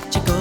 that you go.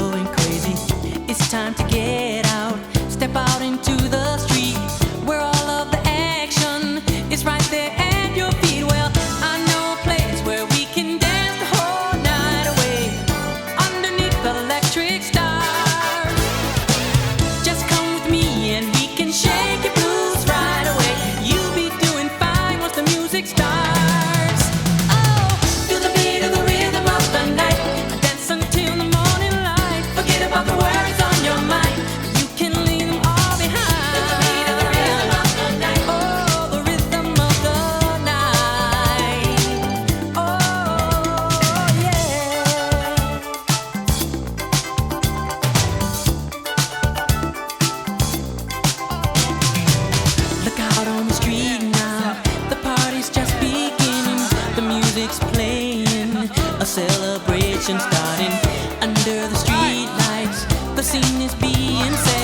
music's playing, a celebration starting under the streetlights. The scene is being set.